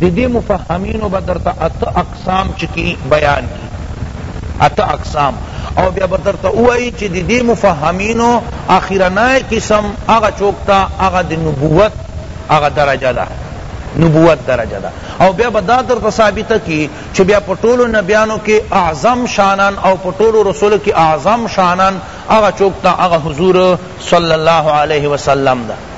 د دې مفهمینو به درته اته اقسام چه کی بیان کی اته اقسام او بیا به درته ووایی چه د دې مفهمینو اخرنای قسم هغه چوک ته هغه د نبوت هغه درجه ده نبوت درجه ده او بیا به دا درته ثابته کی چه بیا په ټولو نبیانو کی اعظم شانن او په ټولو رسولو کی اعظم شانن هغه چوک ته هغه حضور صلی الله علیه وسلم ده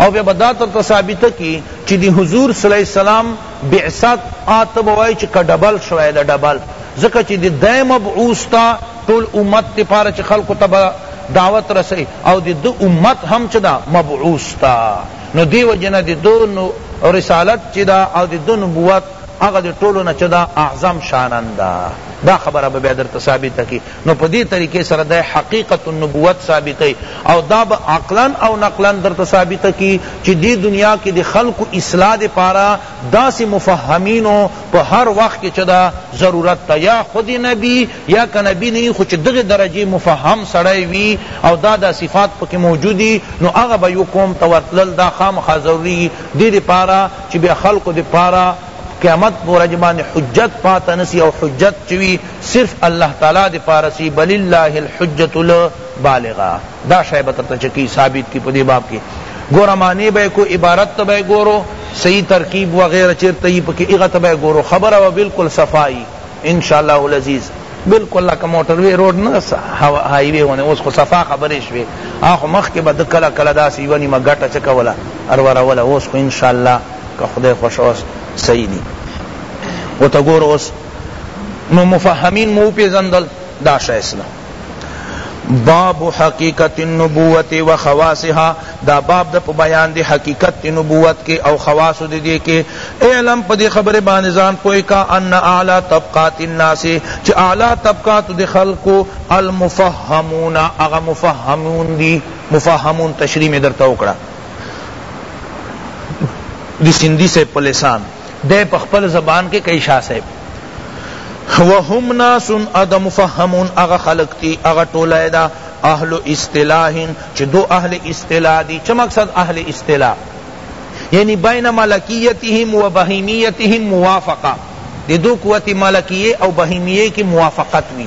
او بیا به دا ترته ثابته کی چی دی حضور صلی الله علیه وسلم بعثت آ ته به وایی چی که ډبل شوی ده ډبل ځکه چی دی دی مبعوث ته ټول امت دی پاره چی خلقو ته به دعوت رسی او دی ده امت هم چه ده مبعوث ته نو دی وجه نه دی ده رسالت چی ده او دی ده نبوت هغه دی ټولو نه چه ده اعظم شانن ده دا خبره به بیا درته ثابته کی نو په دې طریقې سره دی حقیقت النبوت ثابتوي او دا به عقلا او نقلا درته ثابته کړي چې دې دنیا کې د خلقو اصلاح لپاره داسې مفهمینو په هر وخت کې چې ده ضرورت ته یا خود نبي یا که نبي نه وي خو چې دغې درجې مفهم سړی وي او دا دا صفات پکې موجود وي نو هغه به یو قوم ته ورتلل دا خامخا ضروري دې لپاره چې بیا خلقو لپاره قیامت په ورځ باندې حجت پاته نسی او حجت چی وی صرف الله تعالی دی پاره سی بل الله الحجت البالغه دا شی به ترته چکی ثابت کی په دی باب کی گورا معنی به کو عبارت ته به گورو صحیح ترکیب وغیرہ چیرته ای پکې هغه ته به گورو خبره و بالکل صفائی ان شاء الله العزیز بالکل لکه موټر وی روډ نه های وی ونه اوس خو صفا خبرې شوې اخو مخ کې بد کله کله داسې ونی مګټه چکولا ارور ولا اوس خو ان شاء الله که خدای خوښ وس صحیح دی او ته ګور اوس نو مفهمین مو پیژندل دا شایسته باب حقیقت النبوت و خواصها دا باب د بیان دی حقیقت نبوت کے او خواص دی دی کے اعلم پدی خبر بانزان پوئی کا ان اعلی طبقات الناس چ اعلی طبقات دی خلق المفهمون اغا مفهمون دی مفهمون تشریح میں در توکڑا دی سندی صاحب په لسان دی په خپل زبان کې کئی شاه صاحب وهم ناس ادا مفهمون اغا خلق تی اغا ټولی دا اهل اصطلاح چه دو اهل اصطلاح دی چه مقصد اهل اصطلاح یعنی بین ملکیتهم و بہیمیتهم موافقہ دی دو قوت ملکیه او بہیمیه کی موافقت وی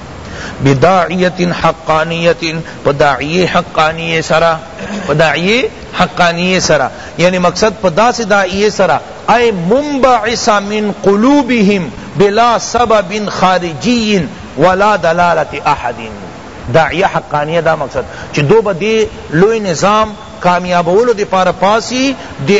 بداعیت حقانیت په داعیه حقانیه سرا په داعیه حقانیه سرا یعنی مقصد په داس داعیه سرا ای منبعث من قلوبهم بلا سبب خارجی ولا دلالت احد داعیه حقانیه دا مقصد چی دو با دی لوی نظام کامیابولو دی پار پاسی دی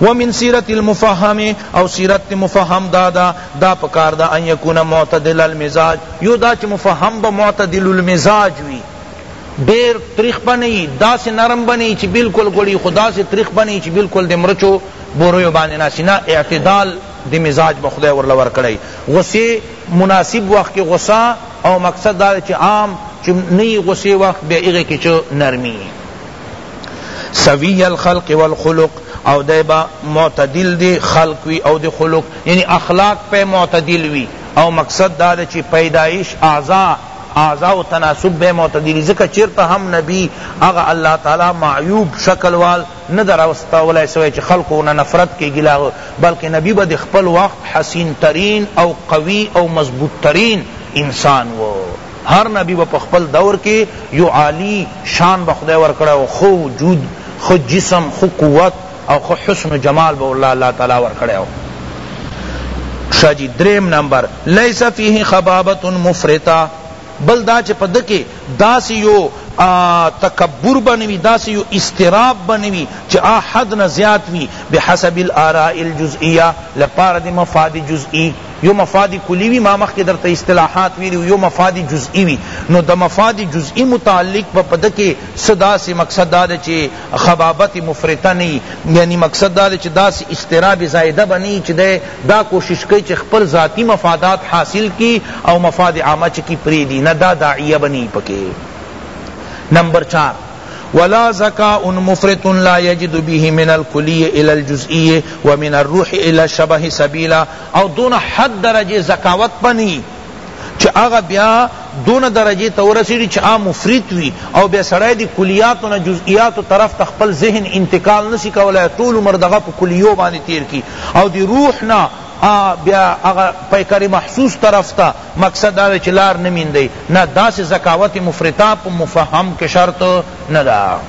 ومن سیرت المفهم او سیرت مفهم دادا دا پکار دا ان یکون معتدل المزاج یو دا چ مفهم با معتدل المزاج وی دیر تریخ بنی دا سے نرم بنی چ بالکل گڑی خدا سے تریخ بنی چ بالکل دے مرچو بوریو باندې ناسی نا اعتدال دی مزاج با خدای ورلا ورکڑی غصے مناسب وقت کی غصہ او مقصد دا چ عام چ نئی غصے وقت بے اغی کی چ نرمی سوی الخلق والخلق او دی با معتدل دی خلق وی او دی خلق یعنی اخلاق پی معتدل وی او مقصد دا دی چی پیدایش اعضاء اعضاء و تناسب بے معتدل وی ذکر چرتا ہم نبی اغا اللہ تعالی معیوب شکل وال ندر استولے سوئے چی خلق اونا نفرت کی گلا بلکہ نبی با دی خپل وقت حسین ترین او قوی او مضبوط ترین انسان وو هر نبی به په خپل دور کې یو عالی شان به خدای ورکړی او ښه وجود ښه جسم ښه قوت او ښه حسن و جمال به ورله الله تعالی ورکړی وو شاه جی دریم نمبر لیس فیه خبابت مفرطه بل دا چې په دکی داسی یو تکبر بنوی داسی یو استراب بنوی چې آ حد نه زیات وی بحسب الاراء الجزئیه لپاره دی مفاد جزئی یو مفاد کلی وی ما مخکی درته اصطلاحات ویلی یو مفاد جزئی وی نو د مفاد جزئی متعلق به پده کی څه داسی مقصد دا ده چی خبابت مفرطه نه یی یعنی مقصد دا ده چی داسی اضطراب زایده به نه یی چی دی دا کوشش کئی چی خپل ذاتی مفادات حاصل کی او مفاد عامه چه کی پریدی نه دا داعیه به نه یی پکی نمبر چار ولا ذکاء مفرط لا یجد به من الکلیة الی الجزئیة ومن الروح الی الشبه سبیلا او دونه حد درجه ذکاوت په نی چه هغه بیا دونه درجه ته ورسیږی چه هغه مفرط وی او بیا سړی دی کلیاتو نه جزئیاتو طرف ته خپل ذهن انتقال نسی کولای ټول عمر دغه په کلیو باندی تیر کی او دی روح نه بیا هغه پیکر محسوس طرف ته مقصد دا چه لار نه میندی نه داسی ذکاوت مفرطه په مفهم کی شرط ندا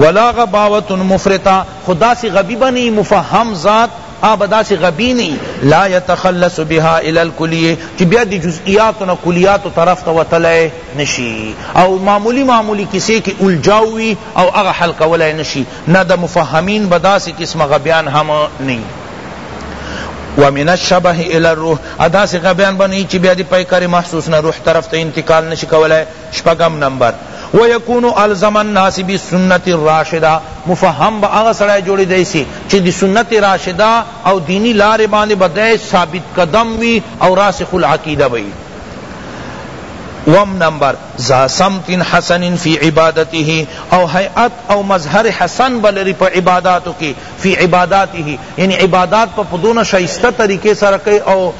ولا غباوت مفرطه خو داسی غبی بنی مفهم ذات هغه به داسې غبیني لا یتخلص بها الی الکلیه چې بیا د جزئیاتو نه کلیاتو طرف ته وتلای نشي او معمولی معمولی کیسې کې الجا وي او هغه حل کولای نشي نه د مفهمین به داسې قسمه غبیان هم نه ومن الشبه الى الروح ادا سے غبیان بنی چی بیا دی پیکر محسوس نہ روح طرف تے انتقال نشی کولای شپږم نمبر، ويكون الزم الناس بالسنة الراشدة، مفهم به هغه سړی جوړېدای سي چي د سنت راشده او ديني لاري باندي به دی ثابت قدم وي او راسخ العقيدة به وي. اووم نمبر، ذا سمت حسن في عبادته، او هيئت او مظهر حسن به لري په عباداتو کي فی عباداته یعنی عبادات په په دونه شایسته طریقې سره کوي او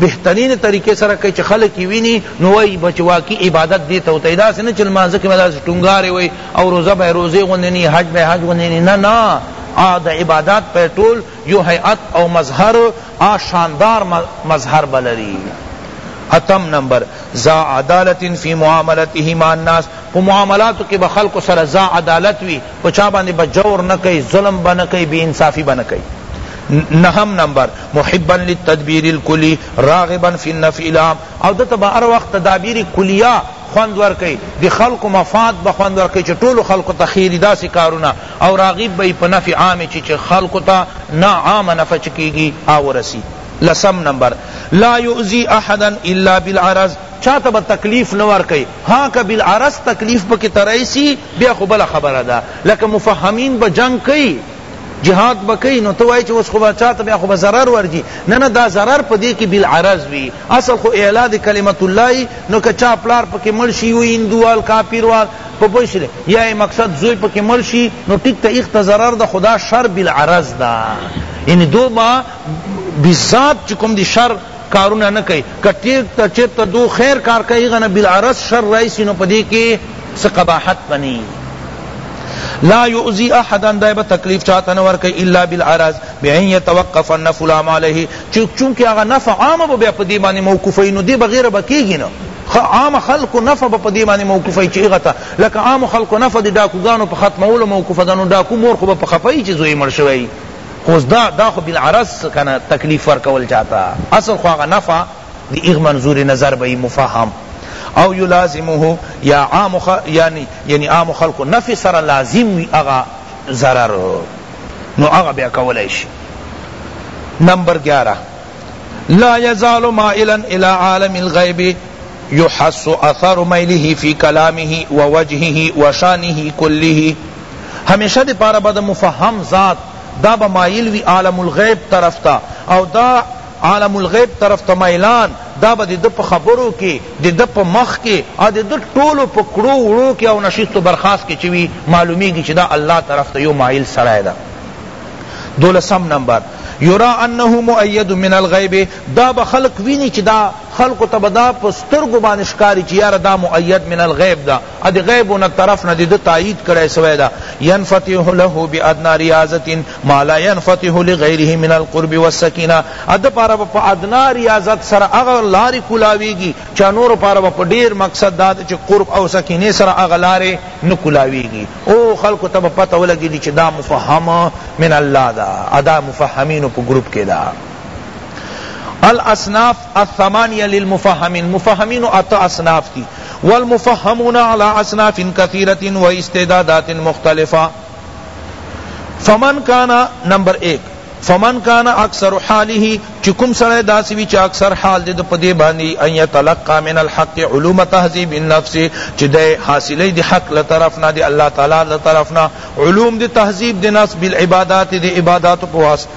بهترین طریقې سره کوي چې خلک یې ویني نو وایي به چې واقعي عبادت دې ته ورته وایي داسې نه چې لمانځه کې به داسې ټونګارې وایي او روزه به یې روزې غوندې نه حج به یې حج غوندې نه نه نه د عبادات په ټول یو هیئت او مظهر آ شاندار مظهر بلری اتم نمبر زا عدالت فی معاملته مع الناس په معاملاتو کې به خلکو سره زا عدالت وي په چا باندې به جور نه کوي ظلم به نه کوي بې انصافي به نه کوي نهم نمبر محبا للتدبیر الکلی راغبا فی النفع العام او دته به هر وخت تدابیر کلیه خوند ورکي د خلق مفاد به خوند ورکي چې ټول خلق ته خیر داسې کارونه او راغب به په نفع عام چې خلق ته نه عام نفع کیږي او رسی لسم نمبر لا یؤذی احدا الا بالعرض چاته به تکلیف نه ورکي ها که بالعرض تکلیف پکی ترای سی بیا خو بله خبره ده لکه مفهمین به جنګ کئی جهاد به کئی نو ته وای چی اوس خو به چاته بیا خو به ضرر ورجی نه نه دا ضرر په دې کی بالعرض وی اصل خو اعلا د کلمت الله نو که چا پلار پکی مړ شي یو هندوال کافروال په بشله یا مقصد زوی پکی مړ شي نو ټیک ته اخت ضرر ده خدا شر بالعرض ده یعنی دو با بذات چکم دی شر کارونه نه کئی که چیرته چیرته دو خیر کار کئی هغه نه بالعرض شر رایسی نو پدی کی څه قباحت په نی لا یؤذی احدا دای به تکلیف چاته نه ورکړي الا بالعرض بان يتوقف النفع العام علیه چونکه هغه نفع عام به بیا په دې باندې موقوفه نو دې بغیر به کېږي نه عام خلق نفع په دې باندې موقوفه چې هغه ته لکه عام خلق نفع د ډاکوګانو په ختمولو موقوفه ده نو ډاکو مور خو به په خفه وي چې زوی مړ شوی اوس دا دا خو بالعرض کنه تکلیف ورکول چاته اصل خو هغه نفع دی ایغ منظور نظر به مفهم او یلازمه یا عام خ... یعنی یعنی عام خلق نفع سره لازم وی هغه ضرر نو هغه بیا کولای شي نمبر 11 لا يزال مائلا الى عالم الغيب يحس اثر ميله في كلامه ووجهه وشانه كله همیشه د پاره به د مفهم ذات دا به مایل وی عالم الغیب طرف ته او دا عالم الغیب طرف ته میلان دا به د ده په خبرو کی د ده په مخ کی او د ده ټولو په کړو وړو کی او نشست و برخاست کی چه وی معلومیږی چه دا الله طرف ته یو مایل سړی ده دولسم نمبر یرا انه مؤید من الغیب دا به خلق وینی چه دا خلق ته به دا په سترګو باندې ښکاری چه یاره دا مؤید من الغیب ده ا د غیب نه طرف نه دی د تایید کړی سوی دا ينفتح له بادنا ریاضت ما لا ينفتح لغیره من القرب والسکینه ا د پاره په ادنا ریاضت سره هغه لاری کولاویږي چا نور پاره په ډیر مقصد دا چې قرب او سکینه سره هغه لاری نه کولاویږي او خلق ته پته ولګی چې دا مفهم من الله دا ادا مفهمین په گروپ کې دا الاصناف الثمانیة للمفهمین مفهمین اته اصناف دی والمفهمون علی اصناف کثیرة و استعدادات مختلفة فمن کان نمبر ایک فمن کان اکثر حاله چی کم سړی داسی وی چی اکثر حال دی په دی باندی ان یتلقا من الحق علوم تهذیب النفس چی دی حاصلی دی حق له طرف نه دی الله تعالی له طرف نه علوم دی تهذیب دی نفس بالعبادات دی عبادات په واسطه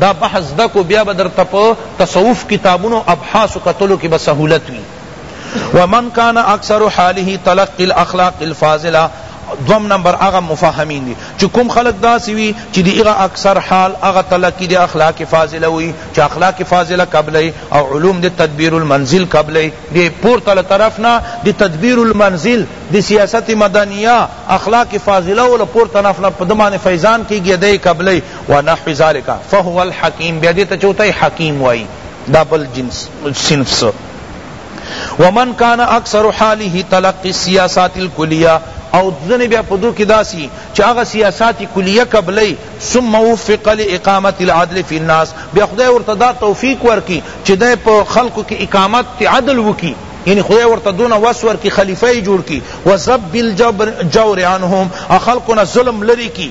دا بحث زده کو بیا به درته په تصوف کتابونو او ابحاثو کتلو کی به سهولت وی ومن کان اکثر حاله تلقی الاخلاق الفاضلہ دوم نمبر هغه مفهمین دی چې کوم خلق داسې وي چې دی هغه اکثر حال هغه تلقی دی اخلاق فاضله وي چې اخلاق فاضله قبلی او علوم دی تدبیر المنزل قبلی دی پورته له طرف نه دی تدبیر المنزل دی سیاست مدنیه اخلاق فاضله ول پورته نه په دمانه فیضان کیږي دی قبلی ونحو ذلک فهو الحکیم بیا دیتا چوتا ہے حکیم وائی دا بل جنس صنف سو ومن کان اکثر حاله تلقی السیاسات الکلیہ او ځنه بیا په دو کې داسي چې هغه سیاسات کلیه قبلې ثم وفق لاقامه العدل فی الناس بیا خدای ورته دا توفیق ورکی چې د په خلقو کې اقامت عدل وکي یعنی خدای ورته دون وس ور کی خلیفہ جوړ کی وزب بالجبر جور عنهم خلقنا ظلم لری کی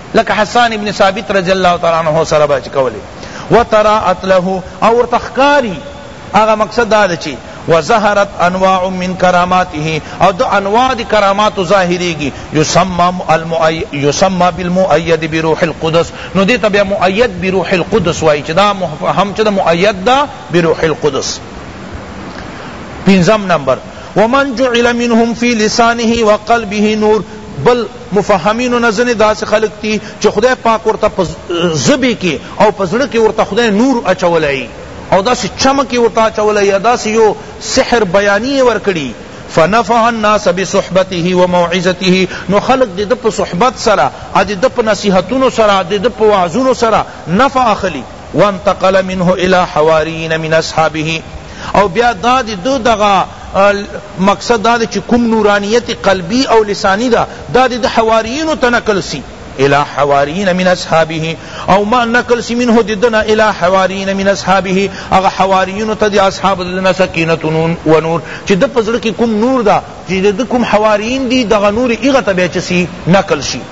لکه حسان ابن ثابت رضی اللہ تعالی عنہ سره به چې کولې وتراءت له او ورته ښکاري هغه مقصد دا دی چې وظهرت انواع من کراماته او د انواع د کرامات ظاهریږي یسمى المؤید یسمى بالمؤید بروح القدس نو دې تبع مؤید بروح القدس وای چې دا هم چې د مؤید دا بروح القدس پنځم نمبر ومن جعل منهم في لسانه وقلبه نور بل مفهمینو نه ځنی داسی خلق دی چی خدای پاک ورته په زبی کی او په زړه کی ورته خدای نور اچولی او داسی چمک ورته اچولی یا داسی یو سحر بیانی ورکړی فنفع الناس بصحبته وموعظته نو خلق دی د په صحبت سره ادی د په نصیحتونو سره ادی د په وعظونو سره نفع اخلی وانتقل منه الی حواریین من اصحابه او بیا دا دی دو دغا مقصد دا دی چی کم نورانیت قلبی او لسانی دا دا دی دو حواریینو تا نقل سی الی حواریین من اصحابه او ما نقل سی منه دی دنا الی حواریین من اصحابه اغا حواریینو تا دی اصحاب دلنا سکینت و نور چی دا پزر کی کم نور دا چی دا کم حواریین دی دغا نور اغا تا بیچسی نقل شی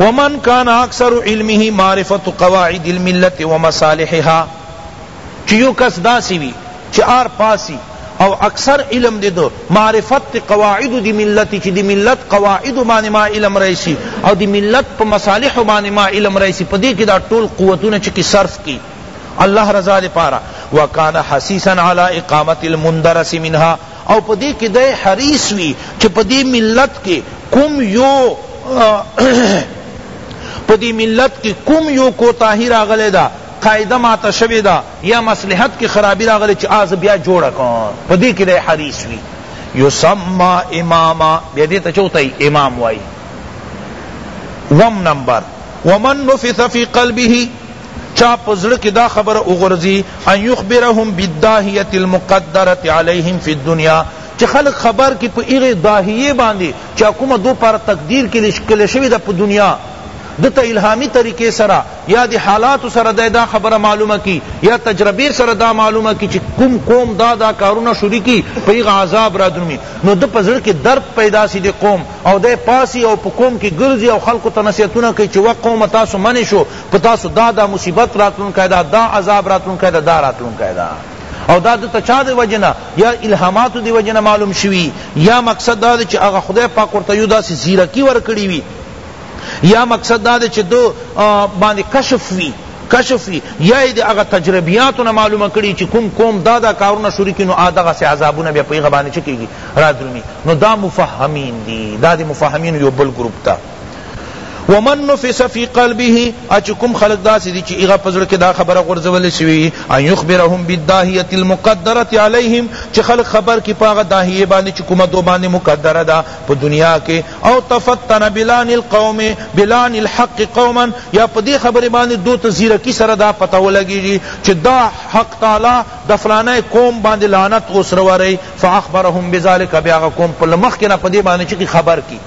ومن کان اکثر علمه معرفت قواعد الملت ومصالحها چی یو کس داسی وی چی آر پاسی او اکثر علم دی دو معرفت قواعد دی ملت چی دی ملت قواعد بانی ما علم رئیسی او دی ملت پا مصالح بانی ما علم رئیسی پا دی که دا طول قوتون چکی صرف کی اللہ رضا دی پارا وکان حسیسا علی اقامت المندرس منها او په دې کې دی حریص وي چې په دې ملت کې کوم یو په دې ملت کې کوم یو کوتاهي راغلی ده قاعده ماته شوې ده یا مصلحت کې خرابي راغلې چې آ زه بیا جوړه کړم په دې کې دی حریص وي یسما اماما بیا دې ته چوتای امام وای وم نمبر ومن نفث فی قلبه چا په زړه کی دا خبره وغورځی ان یخبرهم بالداهیة المقدرة علیهم فی الدنیا چی خلق خبر کی په هغی داهیه باندی چی کومه دو پاره تقدیر کړی شوی ده په دنیا ده ته الهامی طریقی سره یا دی حالاتو سره دی دا خبره معلومه کی یا تجربی سره دا معلومه کی چی کوم قوم دا دا کارونه شروع کی په هغه عذاب را درومی نو ده په زړه کی درد پیدا سی دی قوم او دی پاسی او په قوم کی ګرځی او خلقو ته نصیحتونه کوي چی وا قوم تاسو منی شو په تاسو دا دا مصیبت راتلونکی ده دا عذاب راتلونکی ده دا راتلونکی ده او دا دته چا دی وجنه یا الهامات دی وجنه معلوم شوی یا مقصد دا دی چې هغه خدای پاک ورته یو داسې زیرکی ورکړی وی یا مقصد دا دی چې دو باندې کشف وی کشف وی یا د هغه تجربیاتو نه معلومه کړي چې کوم کوم دا دا کارونه شروع کینو ادغه سه عذابونه بیا پیغه باندې چکیږي رادرمی نو دا مفهمین دی دا د مفهمین یو بل ګروپ ته ومن نفس فی قلبه اچ کوم خلق داسی دی چی ایغا پزړه کې دا خبره غورځول شوی ان یخبرهم بالداهیه المقدره علیهم چې خلق خبر کی پاغه داهیه باندې چې کومه دو باندې مقدره ده په دنیا کې او تفتن بلان القوم بلان الحق قوما یا په دې خبره باندې دو تزیره کی سره دا پته ولګی چې دا حق تعالی د فلانه قوم باندې لعنت اوسره وری فاخبرهم بذلک بیا قوم په مخ کې نه په دې باندې چې خبر کی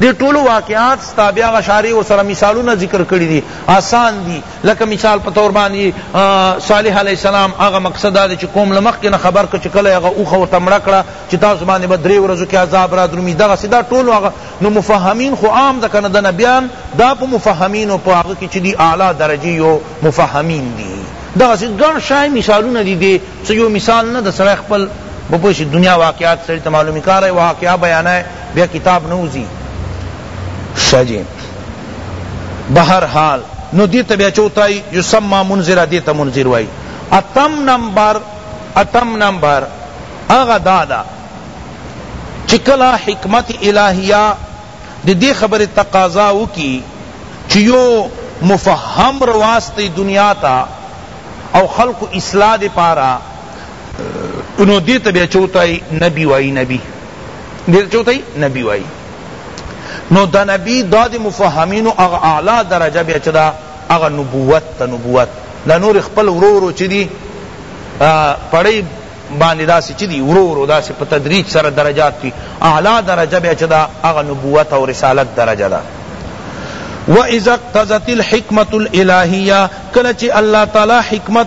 دی ټولو واقعات ستا بیا هغه شارح ورسره مثالونه ذکر کړی دی آسان دی لکه مثال په طور باندې صالح علیه السلام هغه مقصد دا چې قوم له مخکې نه خبر کړ چې کله هغه اوښه ورته مړه کړه چې تاسو باندې به درې ورځو کې عذاب را درومي دغسې دا ټولو هغه نو مفهمین خو عام ده که نه د نبیان دا په مفهمینو په هغه کې چې دی اعلی درجې یو مفهمین دي دغسې ګڼ شای مثالونه دي دی څه یو مثال نه د سړی خپل بپوشی دنیا واقعات سړی ته معلومی کار ہے واقعہ بیانا ہے بیا کتاب نه وزی شه جی بهر حال نو دی ته بیا چوتای یسمى منذر دی ته منذر وای اتم نمبر اتم نمبر اغا دادا چکلا حکمت الہیہ دی دی خبر تقاضا وکی چیو مفہم رواست دنیا تا او خلق اصلاح دی پارا نو دی ته بیا چوتای نبی وای نبی دیر چوتای نبی وای نو د نبی دا د مفهمینو اغا اعلا درجه بیا چدا اغا نبوت تا نبوت دا نور خپل ورو ورو چی دی پڑی باندې داسې چی دی ورو ورو داسې په تدریج سره درجات کی اعلا درجه بیا چدا اغا نبوت او رسالت درجه دا و اذا اقتضت الحکمت الالهیه کله چی اللہ تعالی حکمت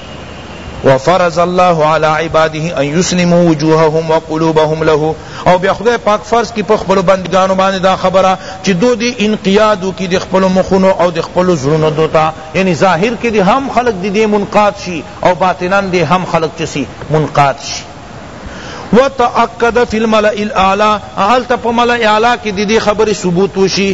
وفرض الله على عباده ان يسلموا وجوههم وقلوبهم له او بیا خدای پاک فرض کی په خپل بندگانو باندې دا خبره چې دو دی انقیاد کی د خپل مخونو او د خپل زړونو دوتا یعنی ظاهر کې دی هم خلق دی دی منقاد شي او باطنا دی هم خلق چسی منقاد شي وتأکد فی الملأ الاعلی حالت په ملأ اعلی کې دی خبر ثبوت وشي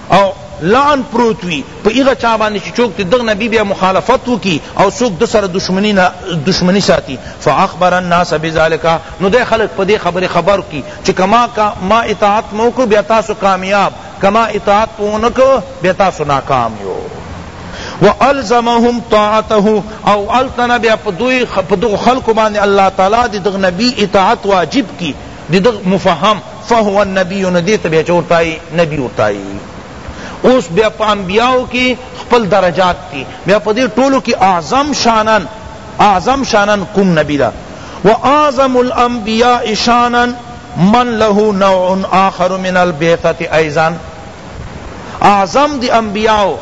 او لعن پروت وی په هغه چا باندې چې څوک د دغه نبی بیا مخالفت وکړي او څوک ده سره دشمنی نه دشمنی ساتي فاخبر الناس بذلک نو دی خلق په دې خبرې خبر کړي چې که ما که ما اطاعت مو کړ بیا تاسو کامیاب که ما اطاعت مو نه کړ بیا تاسو ناکام یو والزمهم طاعته او التنا بیا په دوی په دغه خلق باندې الله تعالی د دغه نبی اطاعت واجب کی دی دغ مفهم فهو النبی نو دی ته بیا چه ورته آئی نبی ورته آئی اوس بیا په انبیاءو کی خپل درجات دی بیا په دی ټولو کی اعظم شانن اعظم شانن کوم نبی دا و اعظم الانبیاء شانن من له نوع آخر من البیثت ایضا اعظم دی انبیاءو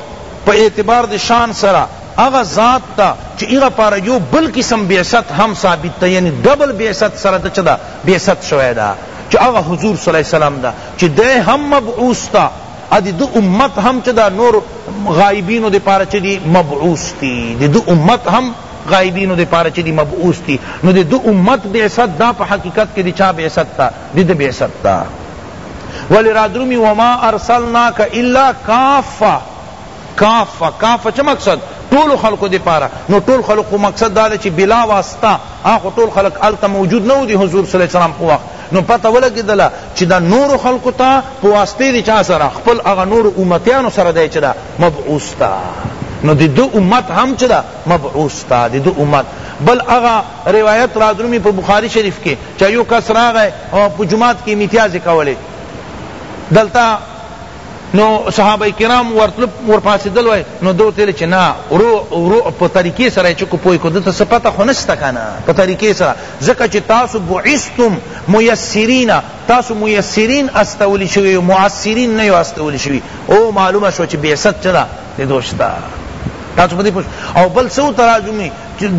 په اعتبار دی شان سرا هغه ذات ته چه هغه پاره یو بل قسم بعثت هم ثابت ده یعنی ډبل بعثت سره ده چه ده بعثت شوی ده چه هغه حضور صلی الله علیه وسلم ده چه دی هم مبعوث ده او دی دو امت هم چه ده نور غائبینو دی پاره چه دی مبعوث دی دی دو امت هم غائبینو دے پارا چی دی مبعوث تی نو دے دو امت بعثت دا پا حقیقت کے دی چا بعثت تا دی دی بعثت تا ولی رادرومی وما ارسلناک الا کافا کافة کافة چه مقصد ټولو خلقو دی پاره نو ټول خلق خو مقصد دا دی چی بلا واسطه هغه خو ټول خلق هلته موجود نه وو دی حضور صلی الله علیه وسلم په وخت نو پته ولګیدله چی دا نورو خلقو ته په واسطه دی چا سره خپل هغه نورو امتیانو سره دی چه دا مبعوث تا نو دی دو امت هم چه دا مبعوث تا دی دو امت بل هغه روایت رادرومی په بخاری شریف کې چا یو کس راغی په جماعت کې امتیاز کولی دلته نو صحابه کرام ورتل ورپاسیدل وای نو دو تل چې نه ورو ورو په طریقې سره چې کو پوي کو دته سپته خنسته کنه په طریقې سره ځکه چې تاسو بعثتم میسرین تاسو میسرین استول شوی معسرین نه استول شوی او معلومه شو چې بعثت چلا د دوشتا تاسو په دې پوښ او بل سو تراجمي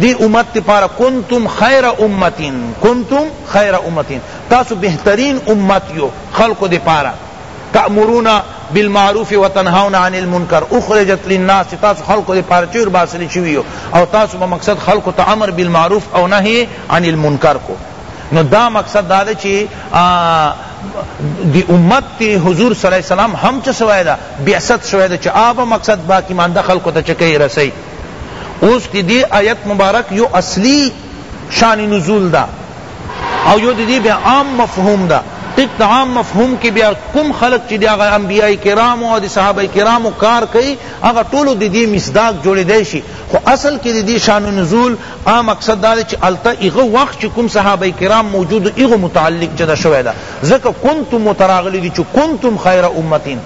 دی امت تی پارا کنتم خیر امتین کنتم خیر امتین تاسو بهترین امت یو خلق دی پارا تأمرون بالمعروف وتنهون عن المنکر اخرجت للناس چی تاسو خلقو دی پار چور باسلی شوی او تاسو په مقصد خلقو ته امر بالمعروف او نهی عن المنکر کو نو دا مقصد دا ده چی دی امت تی حضور صلی اللہ علیہ وسلم ہم چا سوائے دا بعثت شوئے دا چی آبا مقصد باقی ماندہ خلقو تا چکے رسائی اس کی دی آیت مبارک یو اصلی شان نزول دا او یو د دې بیا عام مفهوم ده ټیک د عام مفهوم کې بیا کوم خلق چې د هغه انبیاء کرام او د صحابه کرام کار کوي هغه ټول د دې مصداق جوړیدای شي خو اصل کې د دې شان نزول عام مقصد دا چې الته هغه وخت چې کوم صحابه کرام موجود هغه متعلق جدا شوی ده ځکه کنتم متراغلی دي چې کنتم خیر امتین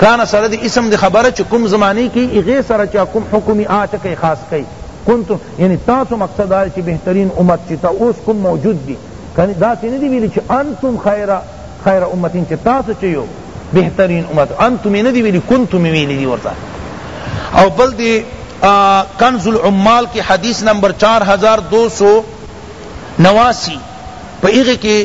کان سره دی اسم دی خبره چه کم زمانی کی اغی سره چه کم حکمی آچه که خاص کئی کنتم یعنی تاسو مقصد آئے چه بہترین امت چه تا اوس کم موجود دی کنی دا سی ندی ویلی چه انتم خیر خیر امتین چه تاسو چه یو بہترین امت انتم ندی ویلی کنتم ویلی دی ورطا او بل دی کنز العمال کی حدیث نمبر چار ہزار دو سو نواسی پا اغی کی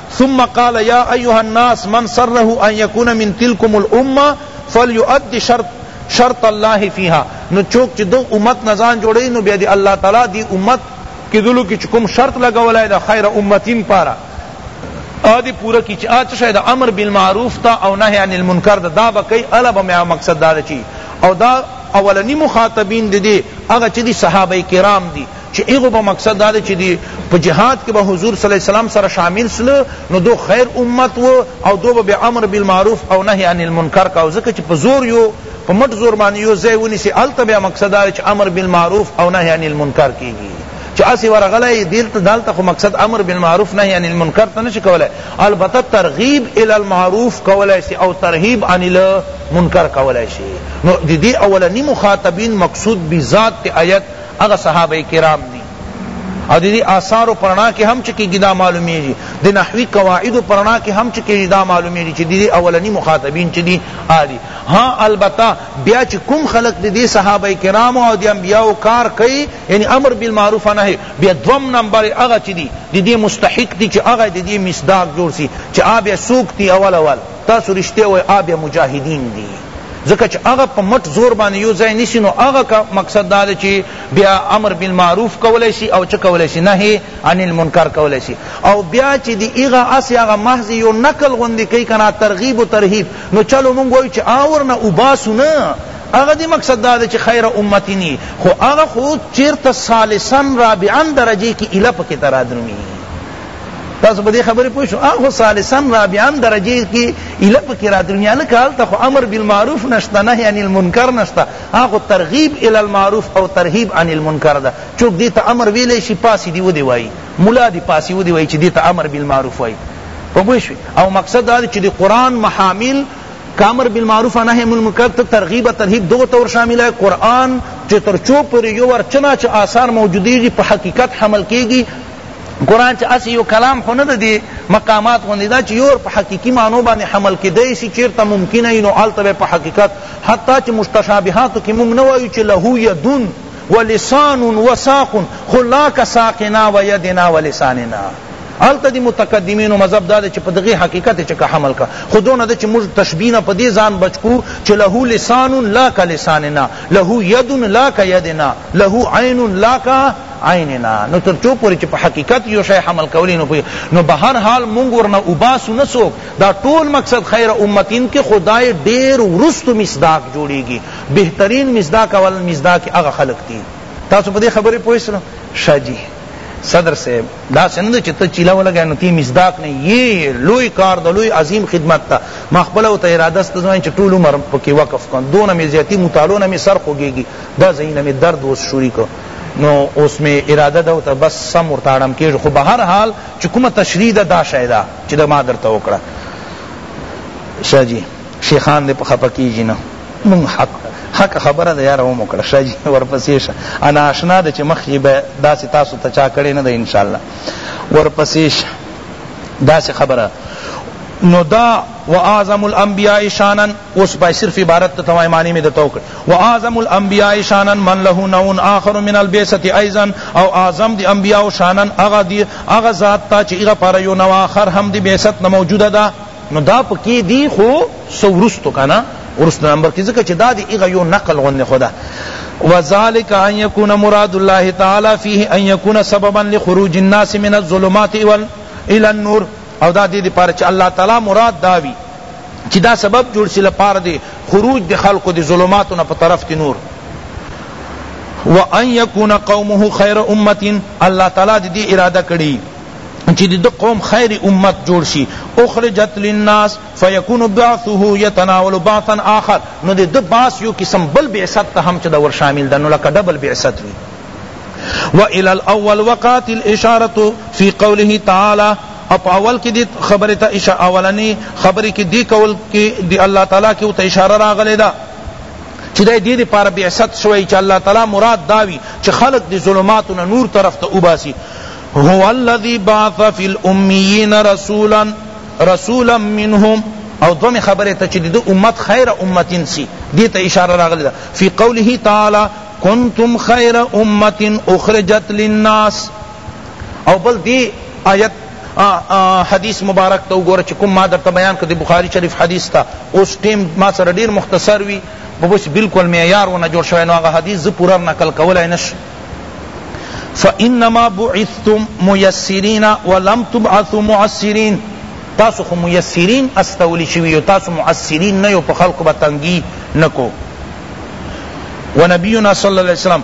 ثم قال يا ايها الناس من سره ان يكون من تلكم الامه فليؤدي شرط شرط الله فيها نو چوک چی دو امت نزان جوڑی نو بیدی اللہ تعالی دی امت کی دلو کی چکم شرط لگولائی دا خیر امتین پارا آدی پورا کی چی آچ شاید امر بالمعروف تا او نهی عن المنکر دا دا بکی الا بمیا مقصد دا چی او دا اولنی مخاطبین دی دی اغا چی دی صحابہ کرام دی چه هغو به مقصد دا دی چه دی په جهاد کې به حضور صلی الله علیه وسلم سره شامل سله نو دو خیر امت و او دو به امر بالمعروف او نهی عن المنکر کا ځکه چې په زور یو په مټ زور باندې یو ځای ونیسي هلته بیا مقصد دا چې امر بالمعروف او نهی عن المنکر کیږي چې اسی ورغلی دلته دلته خو مقصد امر بالمعروف نهی عن المنکر ته نشي کولای البته ترغیب الی المعروف کولای شي او ترهیب عن المنکر کولای شي نو د دې اولنی مخاطبین مقصود بذات آیت هغه صحابه کرام دی او دی آثارو پرنا کی هم چکی گدا معلومیږي د نحوی قواعد پرنا کی هم چکی دا معلومیږي چې دی اولنی مخاطبین چې دی عالی ها البته بیا چې کوم خلق دی صحابه کرام او دی انبیاء کار کوي یعنی امر بالمعروف نهی بیا دوم نمبر هغه چې دی دی, دی مستحق دی چې هغه دی, دی مصداق جوړ سی چې آب سوکتی اول اول تاسو رشته و آب مجاهدین دی ځکه چې هغه په مټ زور باندې یو ځای نیسی نو هغه کا مقصد دا دی چې بیا امر بالمعروف کولای شي او چه کولای شي نهی عن المنکر کولای شي او بیا چې دی هغه اس هغه محض یو نقل غوندې کوي کنا ترغیب و ترهیب نو چلو مونږ وایو چې اور نه وباسو نه هغه دی مقصد دا دی چې خیر امتی نی خو هغه خو چیرته ثالثا رابعا درجه کې اله پکې ترادرمی تاسو په دې خبرې پوه شو هغه ثالثن رابعان درجه کې اله پکې را دنیا نه کال ته خو امر بالمعروف نشته نهی عن المنکر نشته هغه ترغیب ال المعروف او ترهیب عن المنکر ده چوک دې ته امر ویلې شي پاسې دی ودی وای مولا دی پاسې ودی وای چې دې ته امر بالمعروف وای پوه شو او مقصد دا چې د قران محامل کامر بالمعروف نهی عن المنکر ته ترغیب ترهیب دو تور شامل ہے قران چې تر چو پر یو ورچنا چې آثار موجودی په حقیقت حمل کیږي قرآن چې اسی یو کلام خو نه ده دی مقامات غوندې دا چې یور په حقیقي معنو باندې حمل کېدای شي چېرته ممکنه وي نو هلته به په حقیقت حتی چې مشتشابهاتو کې موږ نه وایو چې له یدون و لسان و ساق خو لا که ساقنا و یدنا و لساننا الته دی متقدمینو مذهب دا چې په دغه حقیقت چې حمل کا خودونه د چې موږ تشبیه په دې ځان بچکو چې له لسان لا کا لساننا له ید لا کا یدنا له عین لا کا عین نه نو تر څو پورې چې په حقیقت یو شی حمل کولی نو نو به هر حال مونږ ورنه وباسو نه څوک دا ټول مقصد خیر امتین کې خدای ډیر ورستو مصداق جوړیږي بهترین مصداق اول مصداق هغه خلق دي تاسو په دې خبرې پوه شئ شاجی صدر صاحب دا سند چې ته چیلا ولګای نو تی مصداق نه یی لوی کار د لوی عظیم خدمت ته ما خپل او ته اراده ست ځوان چې ټول عمر پکې وقف کړم دونه مې زیاتی مطالعه نه مې سر خوږیږي دا زینه مې درد وس شوري کو نو اوس می اراده ده ته بس سم ورته اړم کیږ خو بهر حال چې کومه تشریح ده دا شای ده چې د ما درته وکړه شاه جی شیخان دې په خپه کیږي نه مونږ حق حق خبره ده یار هم وکړه شاه جی ورپسې شه انا آشنا ده چې مخ یې به داسې تاسو ته چا کړی نه ده انشاءالله ورپسې شه داسې خبره نو دا و اعظم الانبیاء شانن اوس باید صرف عبارت ته تمام معنی می دته وکړ واعظم الانبیاء شانا من له نوع آخر من البعثه ایضا او اعظم دی انبیاء شانا اغه دی اغه ذات تا چی اغه پر یو نوع آخر هم دی بعثت نه موجوده ده نو دا پکی دی خو سورستو کنا ورستو نمبر کی ذکر چی دا دی اغه یو نقل غن خدا وذلك ان يكون مراد الله تعالى فيه ان يكون سببا لخروج الناس من الظلمات الى النور او دا دی دی پاره چی الله تعالی مراد داوی چی دا سبب جوړ سی لپاره دی خروج دی خلقو دی ظلماتو نه په طرف دی نور وان یکون قومه خیر امت الله تعالی دی, دی اراده کړی چی دی قوم خیر امت جوړ شی اخرجت للناس فیکون بعثه یتناول بعثا آخر نو دی د باس یو قسم بل بعثت ته هم چدا ور شامل ده نو لکه ډبل بعثت وی والى الاول وقعت الاشاره في قوله تعالى او په اول کی دی خبری ته اشاره اولنی خبری کی دی قول کی دی الله تعالی کی ته اشاره راغلی ده چی دی دی لپاره بعثت شوی چی الله تعالی مراد دا وی چی خلق دی ظلماتو نه نور طرف ته وباسی هو الذی بعث فی الامیین رسولا رسولا منهم او دوم خبره ته چې د امت خیر امتین سی دې ته اشاره راغلی ده فی قوله تعالی کنتم خیر امه اخرجت للناس او بل دی آیت حدیث مبارک تو گورا چی کم ما در تا بیان کدی بخاری شریف حدیث تا اس ٹیم ما سر دیر مختصر وی بس بالکل معیار ونه جوړ شوی نو هغه حدیث ز پورا نقل کولای نش فانما بعثتم ميسرين ولم تبعثوا معسرين تاسو خو ميسرين استولی شوی یو تاسو معسرین نه یو په خلق به تنگی نکو ونبینا صلی الله علیه وسلم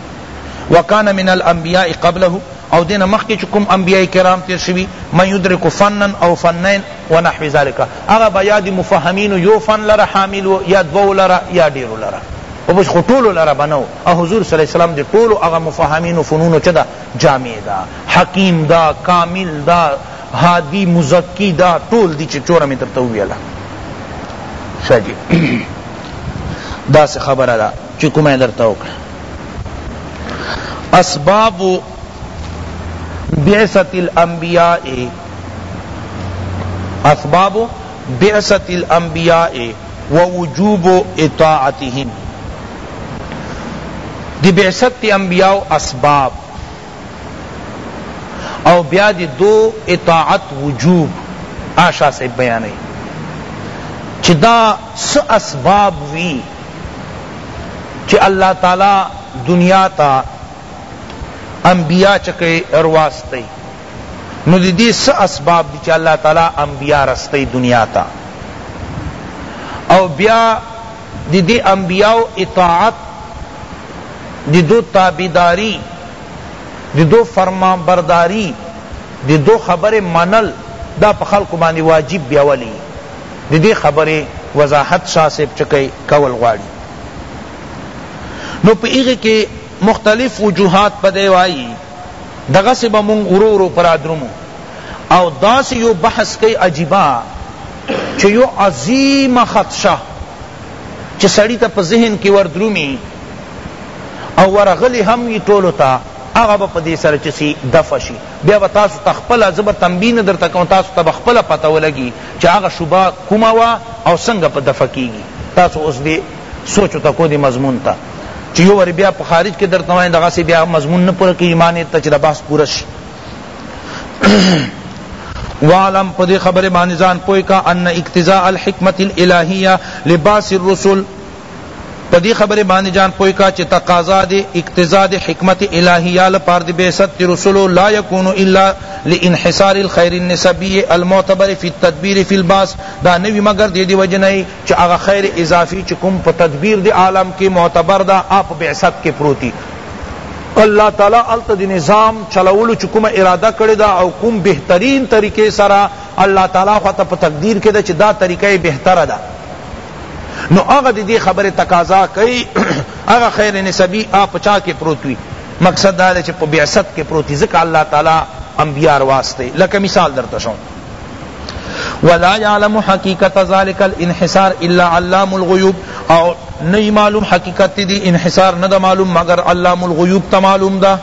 وکان من الانبیاء قبله او دین مخکی چ کوم انبیاء کرام تیر شوی من یدرک فنا او فنین ونحو ذلک اغه بیا دی مفهمین یو فن لره حامل و یا دو لره یا ډیر لره او بس خطول لره بنو او حضور صلی الله علیه وسلم دی طول اغه مفهمین و فنون چدا جامع دا حکیم دا کامل دا هادی مزکی دا طول دی چ چورا می تر تو ویلا شاجی دا سے خبر دا چی کومه درته وکړه اسباب بعثت الانبیاء اسباب بعثت الانبیاء ووجوب اطاعتهم دی بعثت انبیاء اسباب او بیا دی دو اطاعت وجوب آشا سے بیانی چی دا س اسباب وی چی الله تعالی دنیا تا انبیاء چکه رواستئی نو دی دی سه اسباب دی چی اللہ تعالی انبیاء رستی دنیا تا او بیا دی دی انبیاء اطاعت دی دو تابیداری دی دو فرمان برداری دی دو خبر منل دا پا خلق بانی واجب بیولی د دې خبرې وضاحت شاه صاحب چې کوي کول غواړي نو په هغې کې مختلف وجوهات په دی وایي دغسې به مونږ ورو ورو پر ادرومو او داسې یو بحث کوي عجیبه چې یو عظیمه خدشه چې سړی ته په ذهن کې وردرومي او ورغلی هم وي ټولو ته هغه به په دې سره چې سي دفع شي بیا به تاسو ته خپله زه به تنبیه نه درته کوم تاسو ته به خپله پته ولګي چه هغه شبهه کومه وه او څنګه په دفع کیږی تاسو اوس دی سوچ ته کو دی مضمون ته چه یو واری بیا په خارج کی درته وایم دغه سی بیا مضمون نه پوره کیږی معنی ته چه دا بحث پوره شی وعلم پدی خبر بانی زان پوی کا ان اقتضاء الحکمت الالہیہ لباس الرسل په دې خبرې باندې ځان پوه که چې تقاضا د اقتضاء د حکمت الهیه لپاره د بعثت د رسلو لا یکون الا لانحصار الخیر النسبی المعتبر فی التدبیر فی البعث دا نه وي مګر د دې وجې نه چې هغه خیر اضافی چې کوم په تدبیر د عالم کې معتبر ده هغه په بعثت کې پروت دی الله تعالی هلته د نظام چلولو چې کومه اراده کړې ده او کوم بهترین طریقې سره الله تعالی خو ته په تقدیر کې ده چې دا طریقه بهتره ده نو هغه د دې خبرې تقاضا کوي هغه خیر نسبی آ په چا کې پروت وي مقصد دا دی چې په بعثت کې پروت وي ځکه الله تعالی انبیاء رواستې لکه مثال درته شوم ولا يعلم حقیقت ذلك الانحصار الا علام الغیوب او نئی معلوم حقیقت دی انحصار ندا معلوم مگر علام الغیوب تا معلوم دا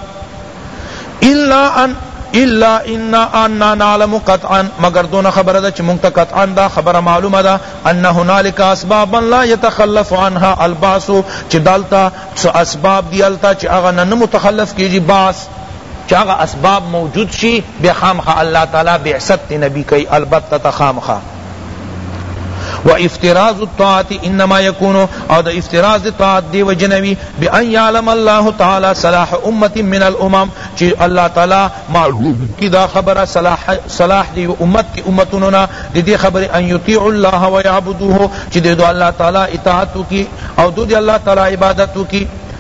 الا ان الا انا انا نعلم قطعا مگر دون خبر دا چ مونږ ته قطعا دا خبر معلومه دا ان هنالک اسبابا لا يتخلف عنها الباس چ دالتا اسباب دی التا چ اغه نه متخلف کیږي باس چ اغه اسباب موجود شي بیا خامخ الله تعالی بعثت نبی کوي البتہ خامخ و افتراض الطاعت انما يكون او د افتراض د طاعت دی وجنوی بان يعلم الله تعالی صلاح امه من الامم چی الله تعالی معلوم کی دا خبر صلاح صلاح دی امت کی امتونو نا دی خبر ان يطيع الله ويعبدوه چی دی دو الله تعالی اطاعت کی او دو دی الله تعالی عبادت کی